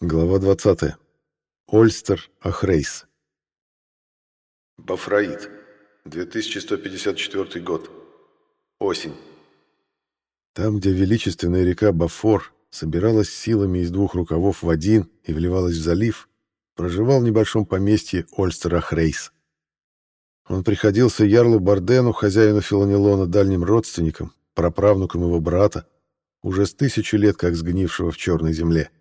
Глава 20. Ольстер Ахрейс. Бафраид. 2154 год. Осень. Там, где величественная река Бафор собиралась силами из двух рукавов в один и вливалась в залив, проживал в небольшом поместье Ольстер Ахрейс. Он приходился Ярлу Бардену, хозяину Филонелона, дальним родственником, праправнуком его брата, уже с тысячу лет как сгнившего в черной земле.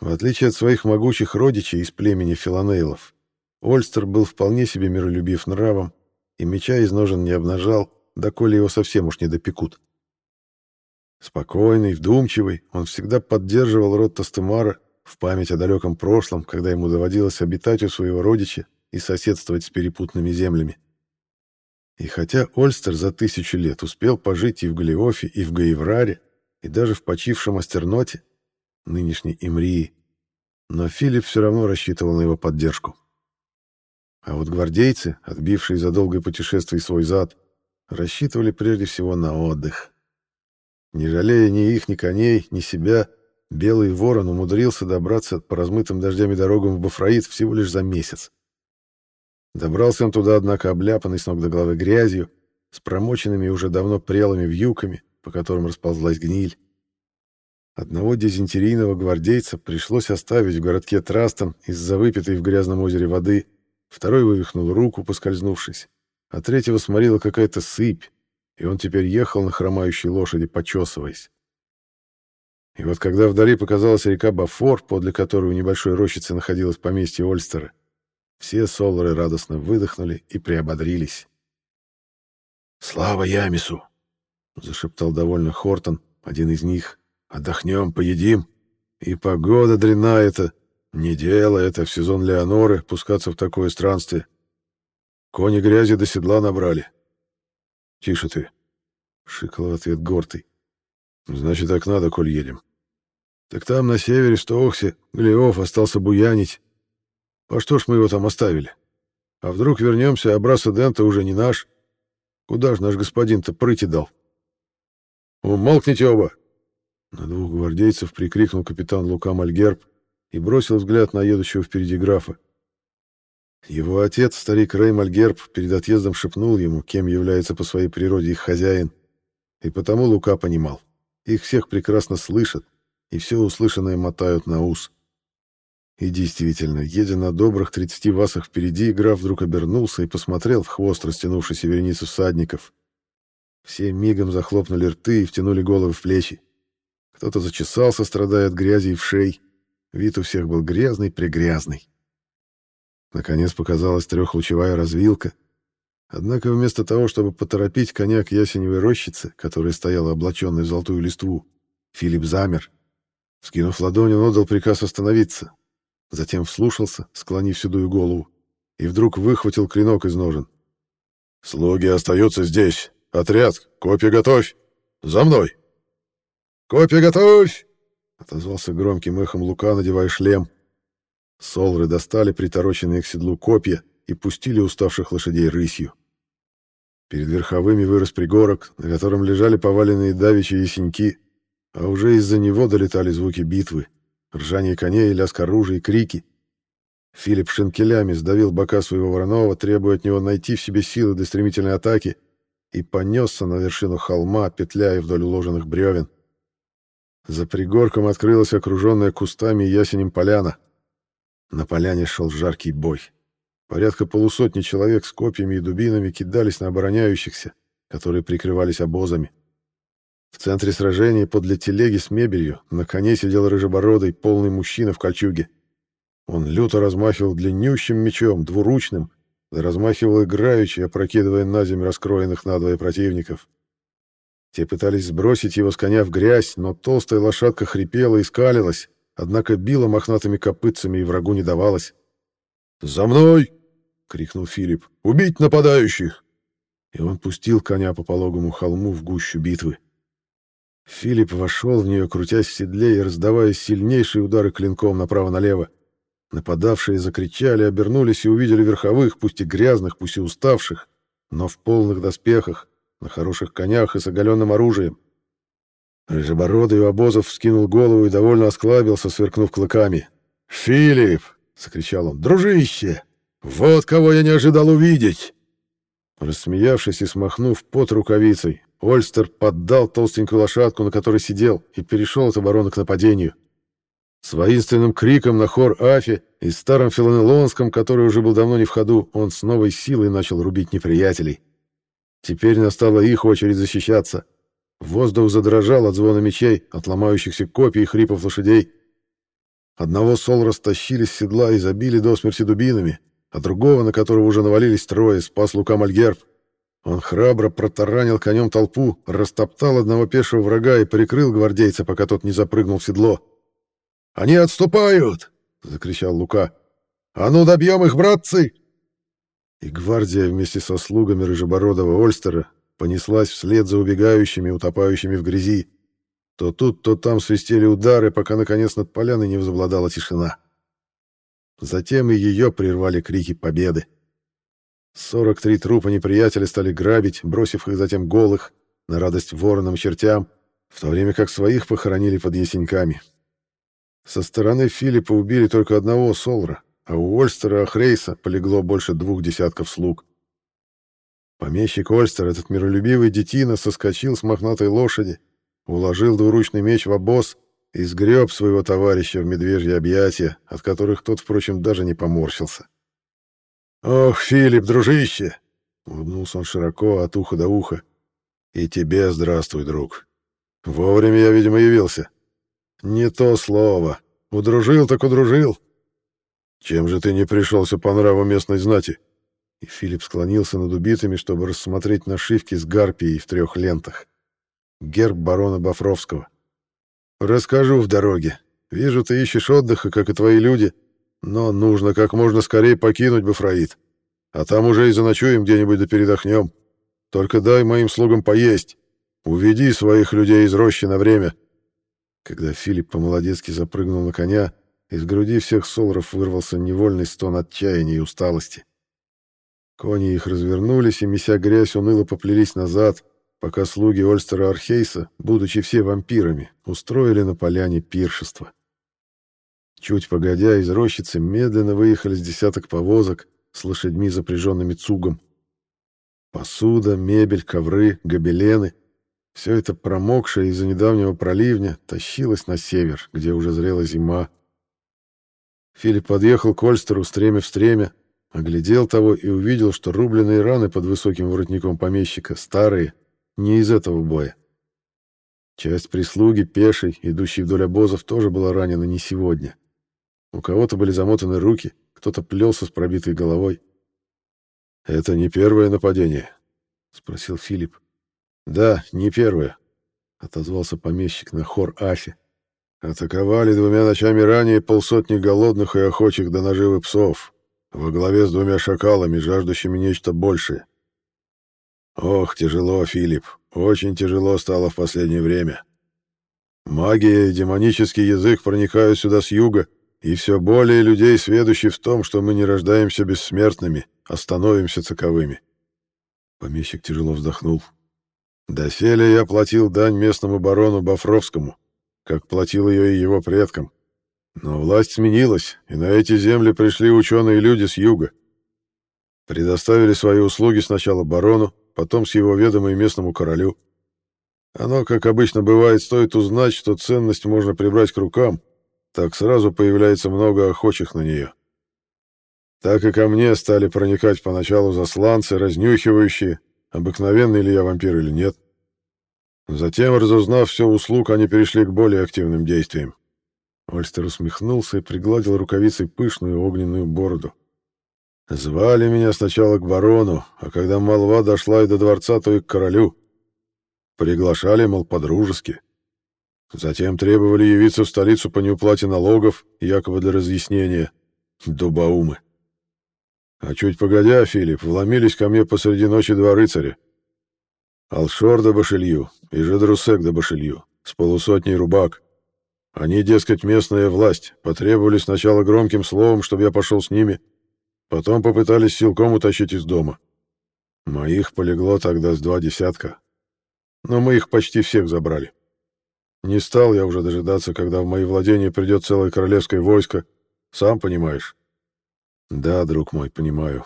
В отличие от своих могучих родичей из племени Филонейлов, Ольстер был вполне себе миролюбив нравом и меча из ножен не обнажал, доколе его совсем уж не допекут. Спокойный, вдумчивый, он всегда поддерживал род Тастемара в память о далеком прошлом, когда ему доводилось обитать у своего родича и соседствовать с перепутными землями. И хотя Ольстер за тысячу лет успел пожить и в Голиофе, и в Гаевраре, и даже в почившем Астерноте, нынешней Имрии, но Филипп все равно рассчитывал на его поддержку. А вот гвардейцы, отбившие за долгое путешествие свой зад, рассчитывали прежде всего на отдых. Не жалея ни их, ни коней, ни себя, Белый Ворон умудрился добраться по размытым дождями дорогам в Бафраид всего лишь за месяц. Добрался он туда, однако, обляпанный с ног до головы грязью, с промоченными уже давно прелыми вьюками, по которым расползлась гниль. Одного дизентерийного гвардейца пришлось оставить в городке Трастон из-за выпитой в грязном озере воды, второй вывихнул руку, поскользнувшись, а третьего сморила какая-то сыпь, и он теперь ехал на хромающей лошади, почесываясь. И вот когда вдали показалась река Бафор, подле которой у небольшой рощицы находилось поместье Ольстера, все солоры радостно выдохнули и приободрились. «Слава Ямису!» — зашептал довольно Хортон, один из них, Отдохнем, поедим. И погода дрянная это. Не дело это в сезон Леоноры пускаться в такое странствие. Кони грязи до седла набрали. Тише ты, — шикал ответ Гортый. Значит, так надо, коль едем. Так там, на севере, в Стохсе, Глеов остался буянить. По что ж мы его там оставили? А вдруг вернемся, а Браса Дента уже не наш? Куда ж наш господин-то прыти дал? Умолкните оба! На двух гвардейцев прикрикнул капитан Лука Мальгерб и бросил взгляд на едущего впереди графа. Его отец, старик Рэй Мальгерб, перед отъездом шепнул ему, кем является по своей природе их хозяин, и потому Лука понимал. Их всех прекрасно слышат, и все услышанное мотают на ус. И действительно, едя на добрых 30 васах впереди, граф вдруг обернулся и посмотрел в хвост растянувшейся вереницы всадников. Все мигом захлопнули рты и втянули головы в плечи. Кто-то зачесался, страдая от грязи и вшей. Вид у всех был грязный-прегрязный. Наконец показалась трехлучевая развилка. Однако вместо того, чтобы поторопить коня к ясеневой рощице, которая стояла облаченной в золотую листву, Филипп замер. Скинув ладонь, он отдал приказ остановиться. Затем вслушался, склонив седую голову, и вдруг выхватил клинок из ножен. «Слуги остаются здесь. Отряд, копья готовь! За мной!» «Копья готовь!» — отозвался громким эхом Лука, надевая шлем. Солры достали притороченные к седлу копья и пустили уставших лошадей рысью. Перед верховыми вырос пригорок, на котором лежали поваленные давичьи ясеньки, а уже из-за него долетали звуки битвы, ржание коней, лязг оружия и крики. Филипп шинкелями сдавил бока своего вороного, требуя от него найти в себе силы для стремительной атаки, и понесся на вершину холма, петляя вдоль уложенных бревен. За пригорком открылась окруженная кустами и ясенем поляна. На поляне шел жаркий бой. Порядка полусотни человек с копьями и дубинами кидались на обороняющихся, которые прикрывались обозами. В центре сражения подле телеги с мебелью на коне сидел рыжебородый, полный мужчина в кольчуге. Он люто размахивал длиннющим мечом, двуручным, да размахивал играючи, опрокидывая на землю раскроенных надвое противников. Те пытались сбросить его с коня в грязь, но толстая лошадка хрипела и скалилась, однако била мохнатыми копытцами и врагу не давалась. «За мной!» — крикнул Филипп. «Убить нападающих!» И он пустил коня по пологому холму в гущу битвы. Филипп вошел в нее, крутясь в седле и раздавая сильнейшие удары клинком направо-налево. Нападавшие закричали, обернулись и увидели верховых, пусть и грязных, пусть и уставших, но в полных доспехах, на хороших конях и с оголенным оружием. Рыжебородый у обозов вскинул голову и довольно осклабился, сверкнув клыками. «Филипп!» — закричал он. «Дружище! Вот кого я не ожидал увидеть!» Рассмеявшись и смахнув под рукавицей, Ольстер поддал толстенькую лошадку, на которой сидел, и перешел от обороны к нападению. С воинственным криком на хор Афи и старым филонелонском, который уже был давно не в ходу, он с новой силой начал рубить неприятелей. Теперь настала их очередь защищаться. Воздух задрожал от звона мечей, от ломающихся копий и хрипов лошадей. Одного сол растащили с седла и забили до смерти дубинами, а другого, на которого уже навалились трое, спас Лука Мальгерб. Он храбро протаранил конем толпу, растоптал одного пешего врага и прикрыл гвардейца, пока тот не запрыгнул в седло. «Они отступают!» — закричал Лука. «А ну, добьем их, братцы!» И гвардия вместе со слугами рыжебородого Ольстера понеслась вслед за убегающими, утопающими в грязи. То тут, то там свистели удары, пока, наконец, над поляной не возобладала тишина. Затем и ее прервали крики победы. 43 трупа неприятеля стали грабить, бросив их затем голых, на радость воронам чертям, в то время как своих похоронили под ясеньками. Со стороны Филиппа убили только одного Солра, а у Ольстера Ахрейса полегло больше двух десятков слуг. Помещик Ольстер, этот миролюбивый детина, соскочил с мохнатой лошади, уложил двуручный меч в обоз и сгреб своего товарища в медвежье объятия, от которых тот, впрочем, даже не поморщился. «Ох, Филипп, дружище!» — улыбнулся он широко от уха до уха. «И тебе здравствуй, друг. Вовремя я, видимо, явился. Не то слово. Удружил так удружил. Чем же ты не пришелся по нраву местной знати?» И Филипп склонился над убитыми, чтобы рассмотреть нашивки с гарпией в трех лентах. Герб барона Бафровского. «Расскажу в дороге. Вижу, ты ищешь отдыха, как и твои люди, но нужно как можно скорее покинуть Бафраид. А там уже и заночуем где-нибудь да передохнем. Только дай моим слугам поесть. Уведи своих людей из рощи на время». Когда Филипп по-молодецки запрыгнул на коня, из груди всех солоров вырвался невольный стон отчаяния и усталости. Кони их развернулись и, меся грязь, уныло поплелись назад, пока слуги Ольстера Архейса, будучи все вампирами, устроили на поляне пиршество. Чуть погодя, из рощицы медленно выехали с десяток повозок с лошадьми, запряженными цугом. Посуда, мебель, ковры, гобелены — все это промокшее из-за недавнего проливня тащилось на север, где уже зрела зима. Филипп подъехал к Ольстеру стремя в стремя, Оглядел того и увидел, что рубленые раны под высоким воротником помещика старые, не из этого боя. Часть прислуги, пешей, идущей вдоль обозов, тоже была ранена не сегодня. У кого-то были замотаны руки, кто-то плелся с пробитой головой. «Это не первое нападение?» — спросил Филипп. «Да, не первое», — отозвался помещик на хор Афи. «Атаковали двумя ночами ранее полсотни голодных и охочих до наживы псов во главе с двумя шакалами, жаждущими нечто большее. Ох, тяжело, Филипп, очень тяжело стало в последнее время. Магия и демонический язык проникают сюда с юга, и все более людей, сведущих в том, что мы не рождаемся бессмертными, а становимся таковыми. Помещик тяжело вздохнул. Доселе я платил дань местному барону Бафровскому, как платил ее и его предкам. Но власть сменилась, и на эти земли пришли ученые люди с юга. Предоставили свои услуги сначала барону, потом с его ведомой местному королю. Оно, как обычно бывает, стоит узнать, что ценность можно прибрать к рукам, так сразу появляется много охочих на нее. Так и ко мне стали проникать поначалу засланцы, разнюхивающие, обыкновенный ли я вампир или нет. Затем, разузнав все услуг, они перешли к более активным действиям. Ольстер усмехнулся и пригладил рукавицей пышную огненную бороду. Звали меня сначала к барону, а когда молва дошла и до дворца, то и к королю. Приглашали, мол, по-дружески. Затем требовали явиться в столицу по неуплате налогов, якобы для разъяснения. Дубаумы. А чуть погодя, Филипп, вломились ко мне посреди ночи два рыцаря. Алшор да Башилью и Жедрусек да Башилью, с полусотней рубак. Они, дескать, местная власть, потребовали сначала громким словом, чтобы я пошел с ними, потом попытались силком утащить из дома. Моих полегло тогда с два десятка, но мы их почти всех забрали. Не стал я уже дожидаться, когда в мои владения придет целое королевское войско. Сам понимаешь. Да, друг мой, понимаю.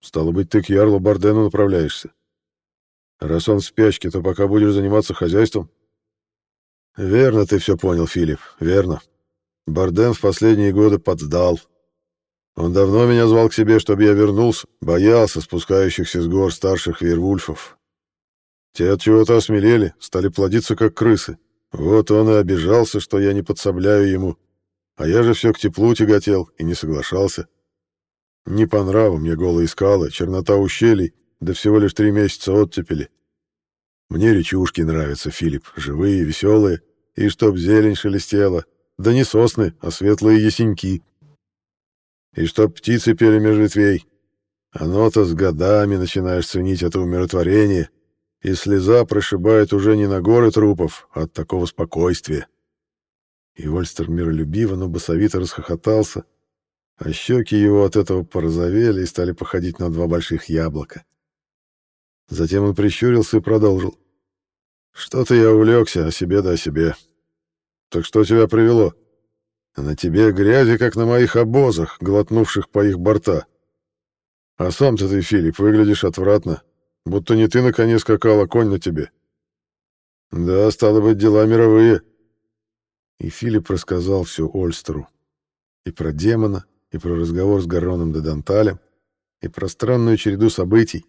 Стало быть, ты к Ярлу Бардену направляешься. Раз он в спячке, то пока будешь заниматься хозяйством. Верно ты все понял, Филипп, верно. Барден в последние годы подсдал. Он давно меня звал к себе, чтобы я вернулся, боялся спускающихся с гор старших вервульфов. Те от чего-то осмелели, стали плодиться как крысы. Вот он и обижался, что я не подсобляю ему. А я же все к теплу тяготел и не соглашался. Не по нраву мне голые скалы, чернота ущелий, да всего лишь три месяца оттепели. Мне речушки нравятся, Филипп, живые, веселые, и чтоб зелень шелестела, да не сосны, а светлые ясеньки. И чтоб птицы пели меж ветвей. Оно-то с годами начинаешь ценить это умиротворение, и слеза прошибает уже не на горы трупов, а от такого спокойствия. И Ольстер миролюбиво, но басовито расхохотался, а щеки его от этого порозовели и стали походить на два больших яблока. Затем он прищурился и продолжил. «Что-то я увлекся о себе да о себе. Так что тебя привело? А на тебе грязи, как на моих обозах, глотнувших по их борта. А сам-то ты, Филипп, выглядишь отвратно, будто не ты на коне скакал, а конь на тебе. Да, стало быть, дела мировые». И Филипп рассказал все Ольстеру. И про демона, и про разговор с Гарроном де Данталем, и про странную череду событий.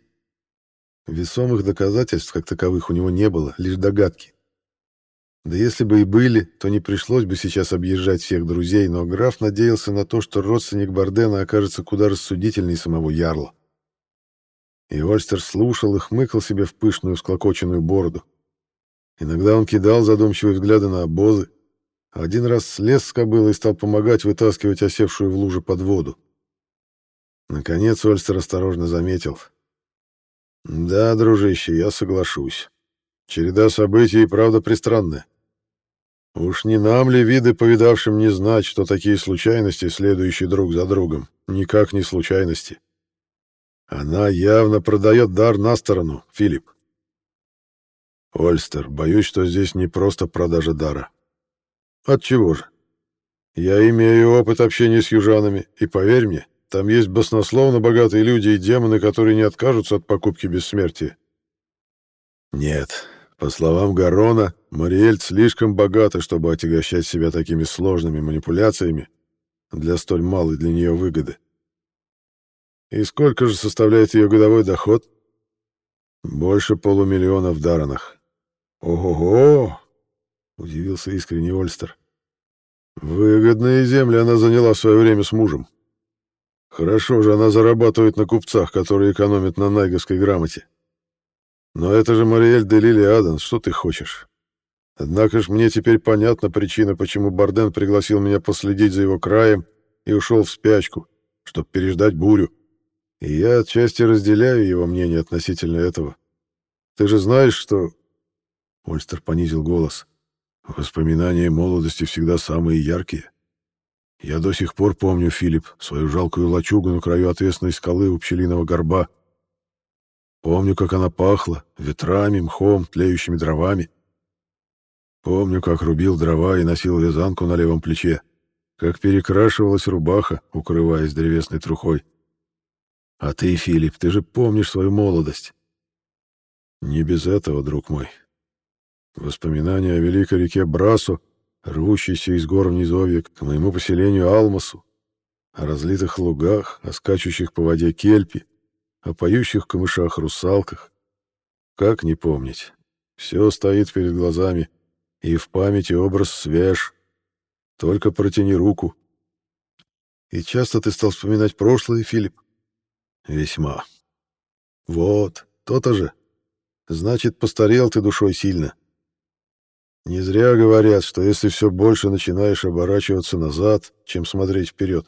Весомых доказательств, как таковых, у него не было, лишь догадки. Да если бы и были, то не пришлось бы сейчас объезжать всех друзей, но граф надеялся на то, что родственник Бардена окажется куда рассудительней самого Ярла. И Ольстер слушал и хмыкал себе в пышную склокоченную бороду. Иногда он кидал задумчивые взгляды на обозы, один раз слез с кобылы и стал помогать вытаскивать осевшую в луже под воду. Наконец Ольстер осторожно заметил. «Да, дружище, я соглашусь. Череда событий и правда пристранная. Уж не нам ли, виды повидавшим, не знать, что такие случайности, следующие друг за другом, никак не случайности? Она явно продает дар на сторону, Филипп. Ольстер, боюсь, что здесь не просто продажа дара. Отчего же? Я имею опыт общения с южанами, и поверь мне, там есть баснословно богатые люди и демоны, которые не откажутся от покупки бессмертия. Нет, по словам Гарона, Мариэль слишком богата, чтобы отягощать себя такими сложными манипуляциями для столь малой для нее выгоды. И сколько же составляет ее годовой доход? Больше полумиллиона в Даранах. Ого-го! Удивился искренне Ольстер. Выгодные земли она заняла в свое время с мужем. Хорошо же она зарабатывает на купцах, которые экономят на найговской грамоте. Но это же Мариэль де Лили Аденс, что ты хочешь? Однако ж мне теперь понятна причина, почему Барден пригласил меня последить за его краем и ушел в спячку, чтобы переждать бурю. И я отчасти разделяю его мнение относительно этого. Ты же знаешь, что...» Ольстер понизил голос. «Воспоминания молодости всегда самые яркие. Я до сих пор помню, Филипп, свою жалкую лачугу на краю отвесной скалы у пчелиного горба, Помню, как она пахла, ветрами, мхом, тлеющими дровами. Помню, как рубил дрова и носил вязанку на левом плече, как перекрашивалась рубаха, укрываясь древесной трухой. А ты, Филипп, ты же помнишь свою молодость. Не без этого, друг мой. Воспоминания о великой реке Брасу, рвущейся из гор в низовье к моему поселению Алмасу, о разлитых лугах, о скачущих по воде кельпи, о поющих камышах русалках. Как не помнить? Все стоит перед глазами, и в памяти образ свеж. Только протяни руку. И часто ты стал вспоминать прошлое, Филипп? Весьма. Вот, то-то же. Значит, постарел ты душой сильно. Не зря говорят, что если все больше начинаешь оборачиваться назад, чем смотреть вперед,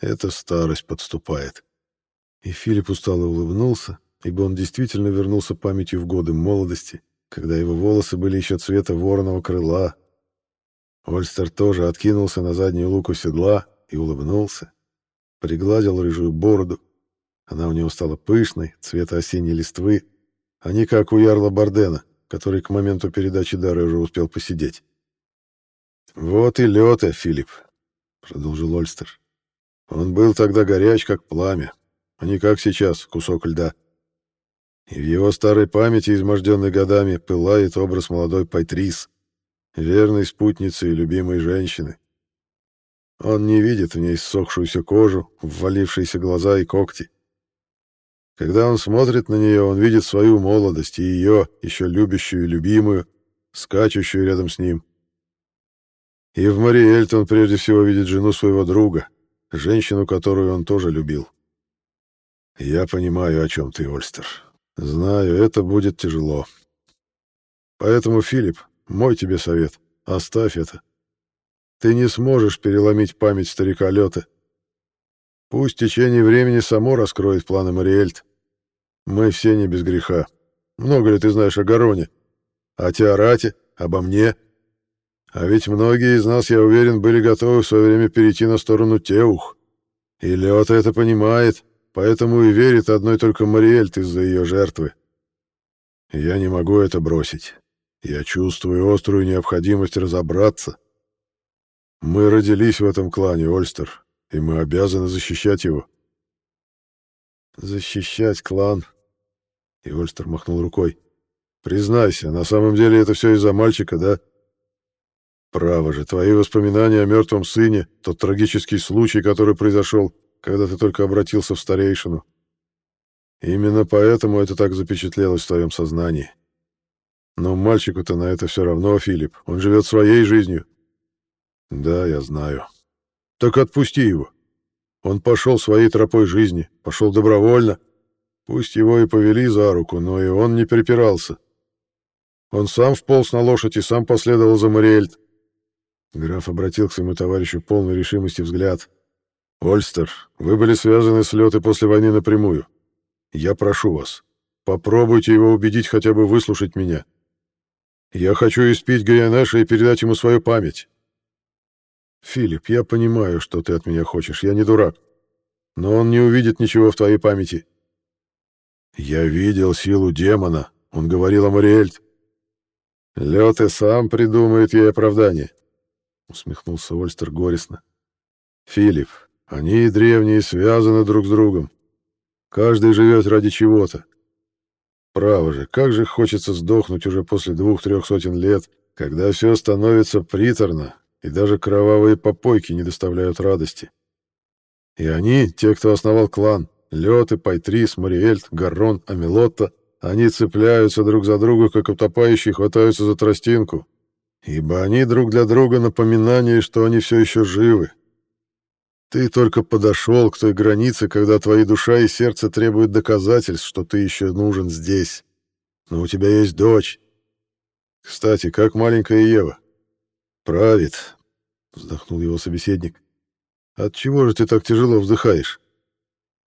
эта старость подступает. И Филипп устало улыбнулся, ибо он действительно вернулся памятью в годы молодости, когда его волосы были еще цвета вороного крыла. Ольстер тоже откинулся на заднюю луку седла и улыбнулся. Пригладил рыжую бороду. Она у него стала пышной, цвета осенней листвы, а не как у ярла Бардена, который к моменту передачи дара уже успел посидеть. «Вот и Лёта, Филипп», — продолжил Ольстер. «Он был тогда горяч, как пламя, а не как сейчас, кусок льда. И в его старой памяти, изможденной годами, пылает образ молодой Пайтрис, верной спутницы и любимой женщины. Он не видит в ней ссохшуюся кожу, ввалившиеся глаза и когти. Когда он смотрит на нее, он видит свою молодость и ее, еще любящую и любимую, скачущую рядом с ним. И в Мариэльт он прежде всего видит жену своего друга, женщину, которую он тоже любил. Я понимаю, о чем ты, Ольстер. Знаю, это будет тяжело. Поэтому, Филипп, мой тебе совет — оставь это. Ты не сможешь переломить память старика Лёты. Пусть течение времени само раскроет планы Мариэльт. Мы все не без греха. Много ли ты знаешь о Гароне? О Теорате? Обо мне? А ведь многие из нас, я уверен, были готовы в свое время перейти на сторону Теух. И Лёта это понимает, поэтому и верит одной только Мариэльт из-за ее жертвы. Я не могу это бросить. Я чувствую острую необходимость разобраться. Мы родились в этом клане, Ольстер, и мы обязаны защищать его. Защищать клан. И Ольстер махнул рукой. Признайся, на самом деле это все из-за мальчика, да? Право же, твои воспоминания о мертвом сыне, тот трагический случай, который произошел, когда ты только обратился в старейшину. Именно поэтому это так запечатлелось в твоем сознании. Но мальчику-то на это все равно, Филипп. Он живет своей жизнью. Да, я знаю. Так отпусти его. Он пошел своей тропой жизни, пошел добровольно. Пусть его и повели за руку, но и он не припирался. Он сам вполз на лошадь и сам последовал за Мариэльт. Граф обратил к своему товарищу полной решимости взгляд. «Ольстер, вы были связаны с Лётой после войны напрямую. Я прошу вас, попробуйте его убедить хотя бы выслушать меня. Я хочу испить Гаянеша и передать ему свою память. Филипп, я понимаю, что ты от меня хочешь, я не дурак. Но он не увидит ничего в твоей памяти. Я видел силу демона, он говорил о Мариэльт. Лёд и сам придумает ей оправдание. Усмехнулся Ольстер горестно. Филипп, они древние связаны друг с другом. Каждый живет ради чего-то. Право же, как же хочется сдохнуть уже после двух-трех сотен лет, когда все становится приторно, и даже кровавые попойки не доставляют радости. И они, те, кто основал клан, Лёты, Пайтрис, Мариэльт, Гаррон, Амелотта, они цепляются друг за друга, как утопающие хватаются за тростинку, ибо они друг для друга напоминание, что они все еще живы. Ты только подошел к той границе, когда твои душа и сердце требуют доказательств, что ты еще нужен здесь. Но у тебя есть дочь. Кстати, как маленькая Ева? Правит, вздохнул его собеседник. От чего же ты так тяжело вздыхаешь?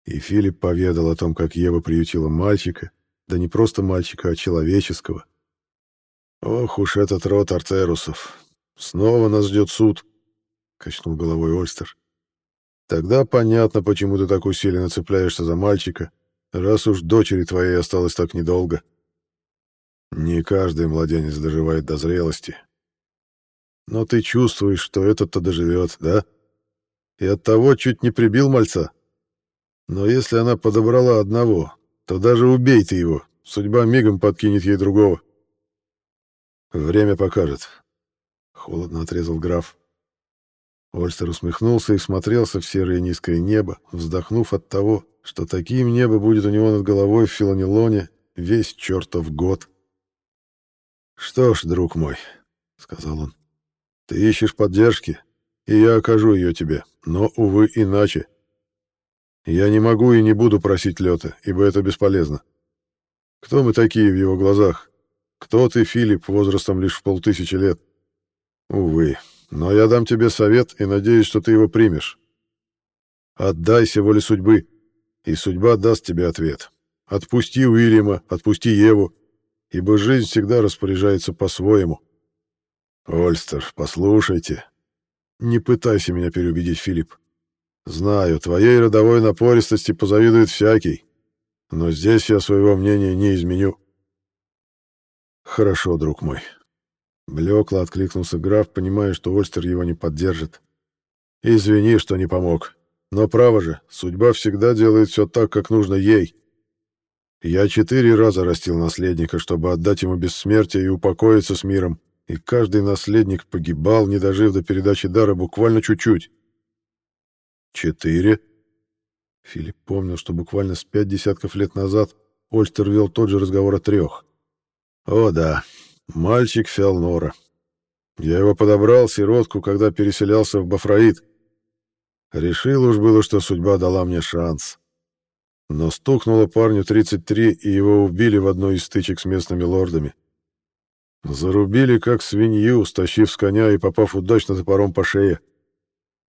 И Филипп поведал о том, как Ева приютила мальчика, да не просто мальчика, а человеческого. Ох уж этот род Арцерусов. Снова нас ждет суд, качнул головой Ольстер. Тогда понятно, почему ты так усиленно цепляешься за мальчика, раз уж дочери твоей осталось так недолго. Не каждый младенец доживает до зрелости. Но ты чувствуешь, что этот-то доживет, да? И оттого чуть не прибил мальца. Но если она подобрала одного, то даже убей ты его, судьба мигом подкинет ей другого. Время покажет. Холодно отрезал граф. Ольстер усмехнулся и смотрелся в серое низкое небо, вздохнув от того, что таким небо будет у него над головой в Филонилоне весь чертов год. «Что ж, друг мой», — сказал он, — «ты ищешь поддержки, и я окажу ее тебе, но, увы, иначе. Я не могу и не буду просить Лёта, ибо это бесполезно. Кто мы такие в его глазах? Кто ты, Филипп, возрастом лишь в полтысячи лет? Увы, но я дам тебе совет и надеюсь, что ты его примешь. Отдайся воле судьбы, и судьба даст тебе ответ. Отпусти Уильяма, отпусти Еву, ибо жизнь всегда распоряжается по-своему. Ольстер, послушайте. Не пытайся меня переубедить, Филипп. Знаю, твоей родовой напористости позавидует всякий, но здесь я своего мнения не изменю. Хорошо, друг мой. Блекло откликнулся граф, понимая, что Ольстер его не поддержит. Извини, что не помог. Но право же, судьба всегда делает все так, как нужно ей. Я четыре раза растил наследника, чтобы отдать ему бессмертие и упокоиться с миром, и каждый наследник погибал, не дожив до передачи дара буквально чуть-чуть. Четыре? Филипп помнил, что буквально с пять десятков лет назад Ольстер вел тот же разговор о трех. О да, мальчик Фиалнора. Я его подобрал, сиротку, когда переселялся в Бафраид. Решил уж было, что судьба дала мне шанс. Но стукнуло парню 33, и его убили в одной из стычек с местными лордами. Зарубили как свинью, стащив с коня и попав удачно топором по шее.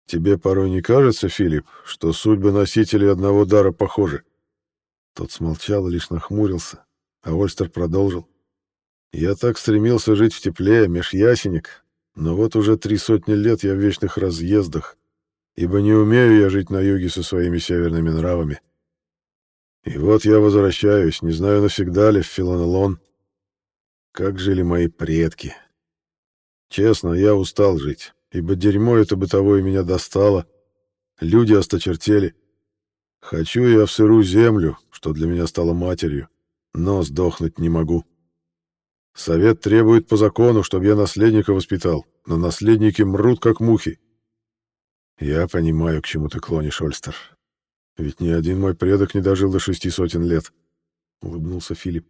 Тебе порой не кажется, Филипп, что судьбы носителей одного дара похожи? Тот смолчал лишь нахмурился, а Ольстер продолжил. Я так стремился жить в тепле, меж ясенек, но вот уже три сотни лет я в вечных разъездах, ибо не умею я жить на юге со своими северными нравами. И вот я возвращаюсь, не знаю, навсегда ли в Филонелон. Как жили мои предки. Честно, я устал жить, ибо дерьмо это бытовое меня достало. Люди осточертели. Хочу я в сырую землю, что для меня стало матерью, но сдохнуть не могу. Совет требует по закону, чтобы я наследника воспитал, но наследники мрут, как мухи. Я понимаю, к чему ты клонишь, Ольстер. Ведь ни один мой предок не дожил до шести сотен лет, — улыбнулся Филипп.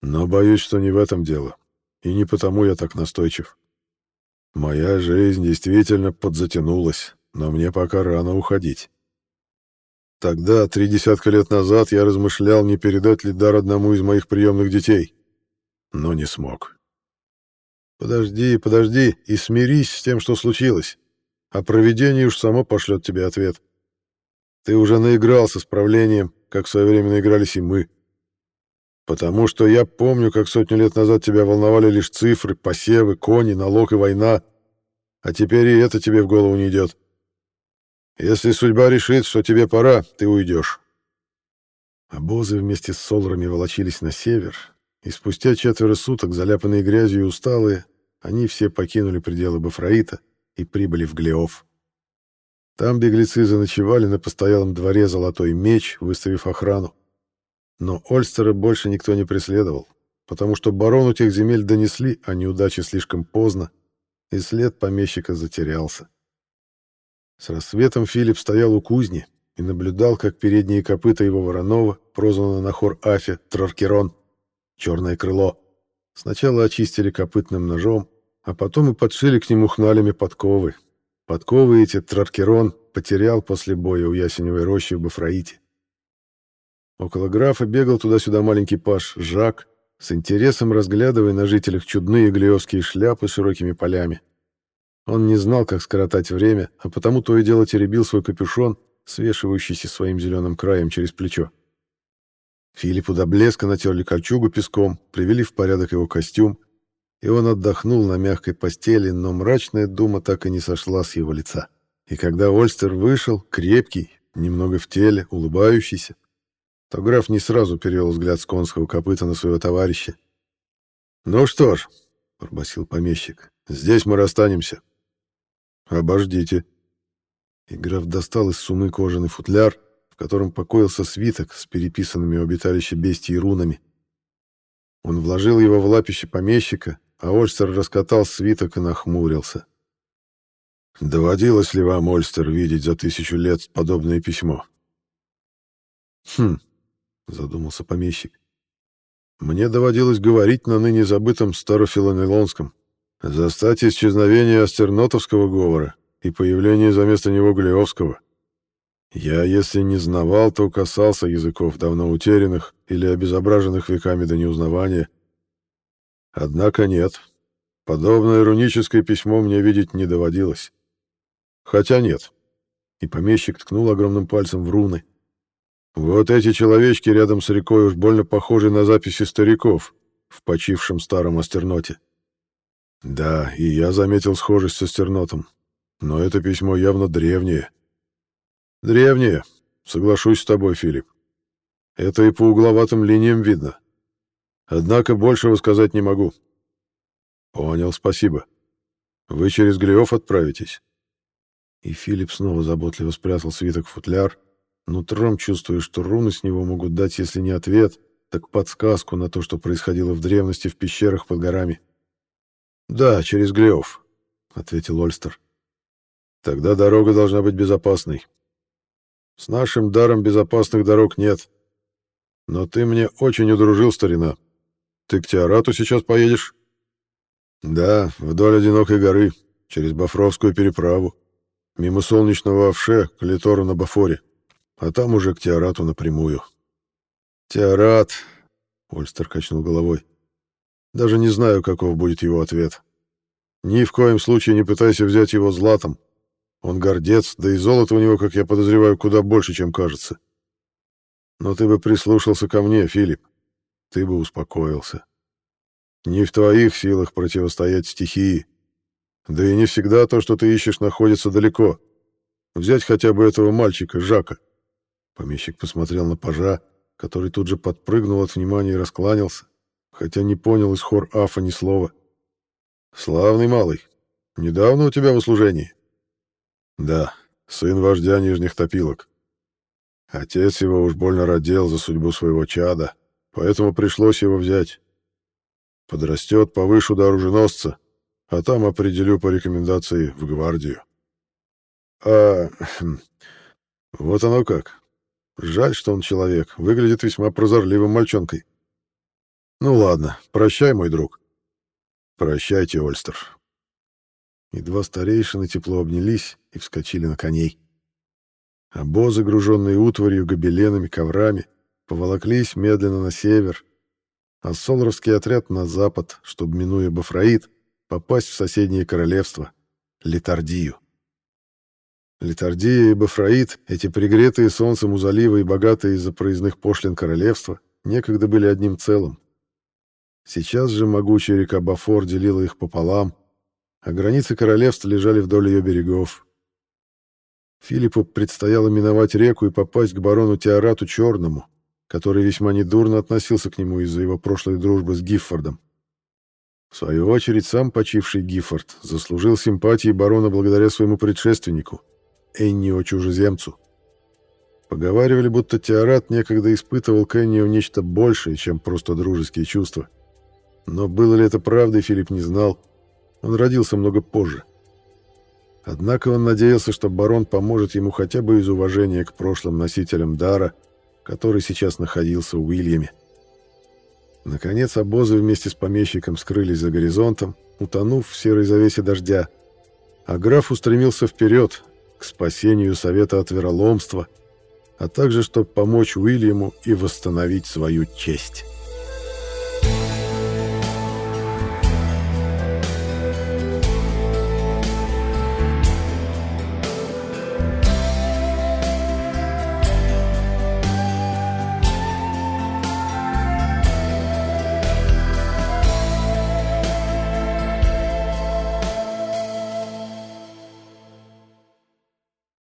Но боюсь, что не в этом дело. И не потому я так настойчив. Моя жизнь действительно подзатянулась, но мне пока рано уходить. Тогда, три десятка лет назад, я размышлял, не передать ли дар одному из моих приемных детей. Но не смог. Подожди, подожди и смирись с тем, что случилось. А провидение уж само пошлет тебе ответ. Ты уже наигрался с правлением, как в свое время наигрались и мы. Потому что я помню, как сотню лет назад тебя волновали лишь цифры, посевы, кони, налог и война, а теперь и это тебе в голову не идет. Если судьба решит, что тебе пора, ты уйдешь. Обозы вместе с солрами волочились на север, и спустя четверо суток, заляпанные грязью и усталые, они все покинули пределы Бафраита и прибыли в Глеов. Там беглецы заночевали на постоялом дворе «Золотой меч», выставив охрану. Но Ольстера больше никто не преследовал, потому что барону тех земель донесли о неудаче слишком поздно, и след помещика затерялся. С рассветом Филипп стоял у кузни и наблюдал, как передние копыта его Воронова, прозванного на хор Афе Траркерон, черное крыло, сначала очистили копытным ножом, а потом и подшили к нему хналями подковы, Подковы эти Траркерон потерял после боя у Ясеневой рощи в Бафраите. Около графа бегал туда-сюда маленький паш Жак, с интересом разглядывая на жителях чудные глиовские шляпы с широкими полями. Он не знал, как скоротать время, а потому то и дело теребил свой капюшон, свешивающийся своим зеленым краем через плечо. Филиппу до блеска натерли кольчугу песком, привели в порядок его костюм, и он отдохнул на мягкой постели, но мрачная дума так и не сошла с его лица. И когда Ольстер вышел, крепкий, немного в теле, улыбающийся, то граф не сразу перевел взгляд с конского копыта на своего товарища. «Ну что ж», — пробасил помещик, — «здесь мы расстанемся». «Обождите». И граф достал из сумы кожаный футляр, в котором покоился свиток с переписанными у обиталища бестии рунами. Он вложил его в лапище помещика, а Ольстер раскатал свиток и нахмурился. «Доводилось ли вам, Ольстер, видеть за тысячу лет подобное письмо?» «Хм», — задумался помещик. «Мне доводилось говорить на ныне забытом старофилонелонском, застать исчезновение астернотовского говора и появление за место него Глеовского. Я, если не знавал, то касался языков, давно утерянных или обезображенных веками до неузнавания, Однако нет. Подобное руническое письмо мне видеть не доводилось. Хотя нет. И помещик ткнул огромным пальцем в руны. Вот эти человечки рядом с рекой уж больно похожи на записи стариков в почившем старом Астерноте. Да, и я заметил схожесть с Астернотом. Но это письмо явно древнее. Древнее, соглашусь с тобой, Филипп. Это и по угловатым линиям видно. Однако большего сказать не могу. Понял, спасибо. Вы через Глиов отправитесь. И Филипп снова заботливо спрятал свиток в футляр, нутром чувствуя, что руны с него могут дать, если не ответ, так подсказку на то, что происходило в древности в пещерах под горами. «Да, через Глиов», — ответил Ольстер. «Тогда дорога должна быть безопасной. С нашим даром безопасных дорог нет. Но ты мне очень удружил, старина. Ты к Теорату сейчас поедешь?» «Да, вдоль одинокой горы, через Бафровскую переправу, мимо солнечного Овше к Литору на Бафоре, а там уже к Теорату напрямую». «Теорат», — Ольстер качнул головой, — «даже не знаю, каков будет его ответ. Ни в коем случае не пытайся взять его златом. Он гордец, да и золото у него, как я подозреваю, куда больше, чем кажется. Но ты бы прислушался ко мне, Филипп. Ты бы успокоился. Не в твоих силах противостоять стихии. Да и не всегда то, что ты ищешь, находится далеко. Взять хотя бы этого мальчика, Жака. Помещик посмотрел на пажа, который тут же подпрыгнул от внимания и раскланялся, хотя не понял из хор Афа ни слова. «Славный малый. Недавно у тебя в услужении?» «Да, сын вождя Нижних Топилок. Отец его уж больно родил за судьбу своего чада, поэтому пришлось его взять. Подрастет, повышу до оруженосца, а там определю по рекомендации в гвардию. А хм, вот оно как. Жаль, что он человек, выглядит весьма прозорливым мальчонкой. Ну ладно, прощай, мой друг. Прощайте, Ольстер. И два старейшины тепло обнялись и вскочили на коней. Обозы, груженные утварью, гобеленами, коврами, поволоклись медленно на север, а Солровский отряд на запад, чтобы, минуя Бафраид, попасть в соседнее королевство — Литардию. Литардия и Бафраид, эти пригретые солнцем у залива и богатые из-за проездных пошлин королевства, некогда были одним целым. Сейчас же могучая река Бафор делила их пополам, а границы королевства лежали вдоль ее берегов. Филиппу предстояло миновать реку и попасть к барону Теорату Черному, который весьма недурно относился к нему из-за его прошлой дружбы с Гиффордом. В свою очередь, сам почивший Гиффорд заслужил симпатии барона благодаря своему предшественнику, Эннио Чужеземцу. Поговаривали, будто Теорат некогда испытывал к Эннио нечто большее, чем просто дружеские чувства. Но было ли это правдой, Филипп не знал. Он родился много позже. Однако он надеялся, что барон поможет ему хотя бы из уважения к прошлым носителям дара – который сейчас находился в Уильяме. Наконец обозы вместе с помещиком скрылись за горизонтом, утонув в серой завесе дождя, а граф устремился вперед, к спасению совета от вероломства, а также чтобы помочь Уильяму и восстановить свою честь.